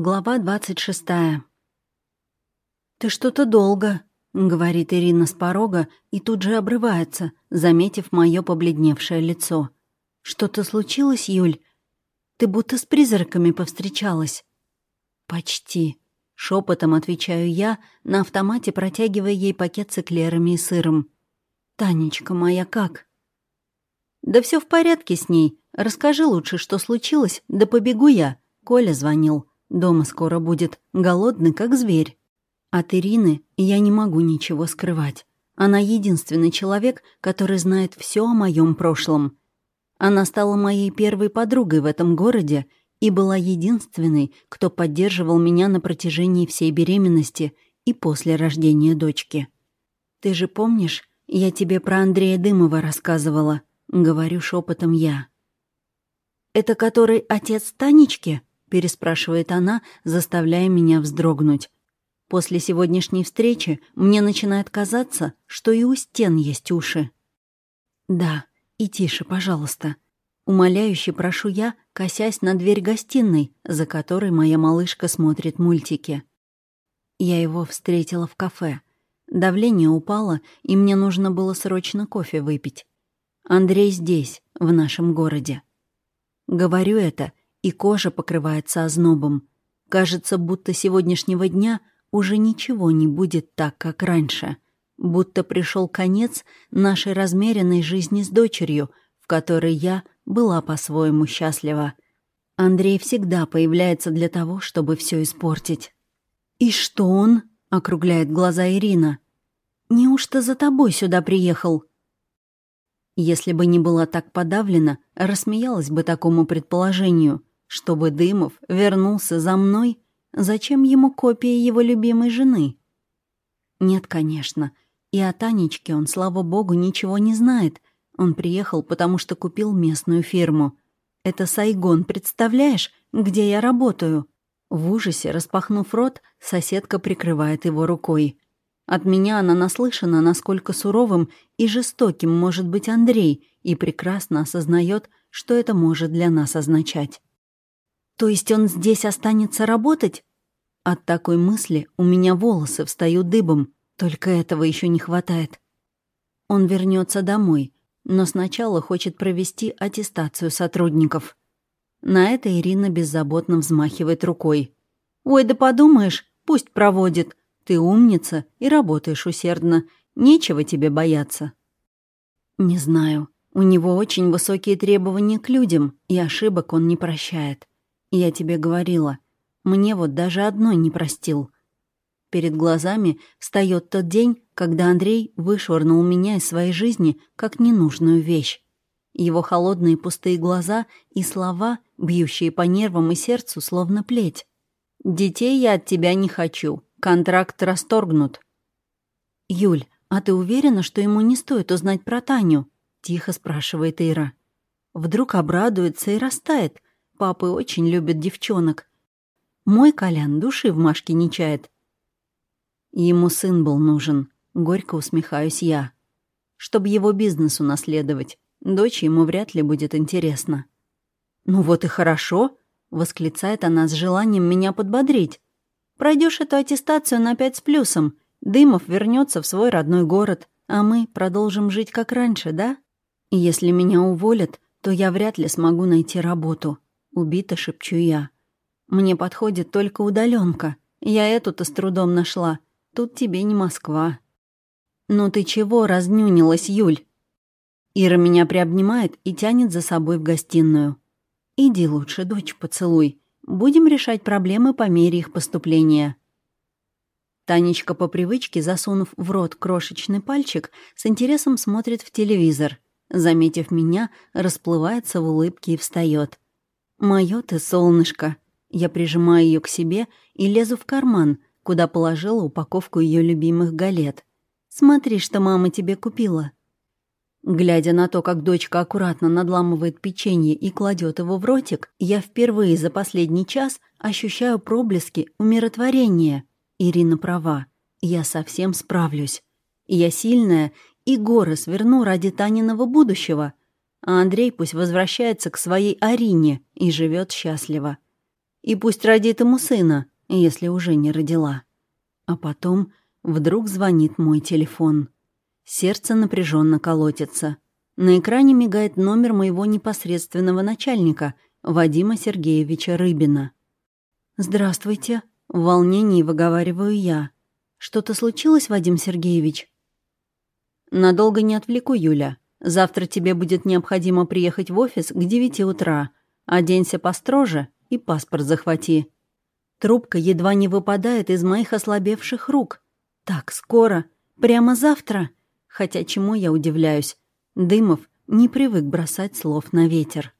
Глава двадцать шестая. «Ты что-то долго», — говорит Ирина с порога и тут же обрывается, заметив мое побледневшее лицо. «Что-то случилось, Юль? Ты будто с призраками повстречалась». «Почти», — шепотом отвечаю я, на автомате протягивая ей пакет с эклерами и сыром. «Танечка моя как?» «Да все в порядке с ней. Расскажи лучше, что случилось, да побегу я», — Коля звонил. Дома скоро будет, голодный, как зверь. От Ирины я не могу ничего скрывать. Она единственный человек, который знает все о моем прошлом. Она стала моей первой подругой в этом городе и была единственной, кто поддерживал меня на протяжении всей беременности и после рождения дочки. «Ты же помнишь, я тебе про Андрея Дымова рассказывала?» — говорю шепотом я. «Это который отец Танечки?» — переспрашивает она, заставляя меня вздрогнуть. После сегодняшней встречи мне начинает казаться, что и у стен есть уши. «Да, и тише, пожалуйста». Умоляюще прошу я, косясь на дверь гостиной, за которой моя малышка смотрит мультики. Я его встретила в кафе. Давление упало, и мне нужно было срочно кофе выпить. Андрей здесь, в нашем городе. Говорю это, и кожа покрывается ознобом. Кажется, будто сегодняшнего дня уже ничего не будет так, как раньше. Будто пришел конец нашей размеренной жизни с дочерью, в которой я была по-своему счастлива. Андрей всегда появляется для того, чтобы все испортить. «И что он?» — округляет глаза Ирина. «Неужто за тобой сюда приехал?» Если бы не была так подавлена, рассмеялась бы такому предположению. Чтобы Дымов вернулся за мной, зачем ему копия его любимой жены? Нет, конечно. И о Танечке он, слава богу, ничего не знает. Он приехал, потому что купил местную фирму. Это Сайгон, представляешь, где я работаю? В ужасе, распахнув рот, соседка прикрывает его рукой. От меня она наслышана, насколько суровым и жестоким может быть Андрей, и прекрасно осознает, что это может для нас означать. То есть он здесь останется работать? От такой мысли у меня волосы встают дыбом, только этого еще не хватает. Он вернется домой, но сначала хочет провести аттестацию сотрудников. На это Ирина беззаботно взмахивает рукой. «Ой, да подумаешь, пусть проводит. Ты умница и работаешь усердно. Нечего тебе бояться». «Не знаю. У него очень высокие требования к людям, и ошибок он не прощает. Я тебе говорила, мне вот даже одной не простил. Перед глазами встает тот день, когда Андрей вышвырнул меня из своей жизни как ненужную вещь. Его холодные пустые глаза и слова, бьющие по нервам и сердцу, словно плеть. «Детей я от тебя не хочу. Контракт расторгнут». «Юль, а ты уверена, что ему не стоит узнать про Таню?» — тихо спрашивает Ира. Вдруг обрадуется и растает, Папы очень любят девчонок. Мой Колян души в Машке не чает. Ему сын был нужен. Горько усмехаюсь я. Чтобы его бизнес унаследовать. Дочь ему вряд ли будет интересно. «Ну вот и хорошо», — восклицает она с желанием меня подбодрить. Пройдешь эту аттестацию на пять с плюсом. Дымов вернется в свой родной город, а мы продолжим жить как раньше, да? Если меня уволят, то я вряд ли смогу найти работу. Убито шепчу я. Мне подходит только удаленка. Я эту-то с трудом нашла. Тут тебе не Москва. «Ну ты чего разнюнилась, Юль?» Ира меня приобнимает и тянет за собой в гостиную. «Иди лучше, дочь, поцелуй. Будем решать проблемы по мере их поступления». Танечка по привычке, засунув в рот крошечный пальчик, с интересом смотрит в телевизор. Заметив меня, расплывается в улыбке и встает. «Моё ты солнышко!» Я прижимаю ее к себе и лезу в карман, куда положила упаковку ее любимых галет. «Смотри, что мама тебе купила!» Глядя на то, как дочка аккуратно надламывает печенье и кладет его в ротик, я впервые за последний час ощущаю проблески умиротворения. Ирина права. Я совсем справлюсь. Я сильная и горы сверну ради Таниного будущего а Андрей пусть возвращается к своей Арине и живет счастливо. и пусть родит ему сына, если уже не родила. А потом вдруг звонит мой телефон. Сердце напряженно колотится. На экране мигает номер моего непосредственного начальника, Вадима Сергеевича Рыбина. «Здравствуйте», — в волнении выговариваю я. «Что-то случилось, Вадим Сергеевич?» «Надолго не отвлеку, Юля. Завтра тебе будет необходимо приехать в офис к девяти утра. Оденься построже и паспорт захвати». Трубка едва не выпадает из моих ослабевших рук. «Так скоро? Прямо завтра?» Хотя чему я удивляюсь? Дымов не привык бросать слов на ветер.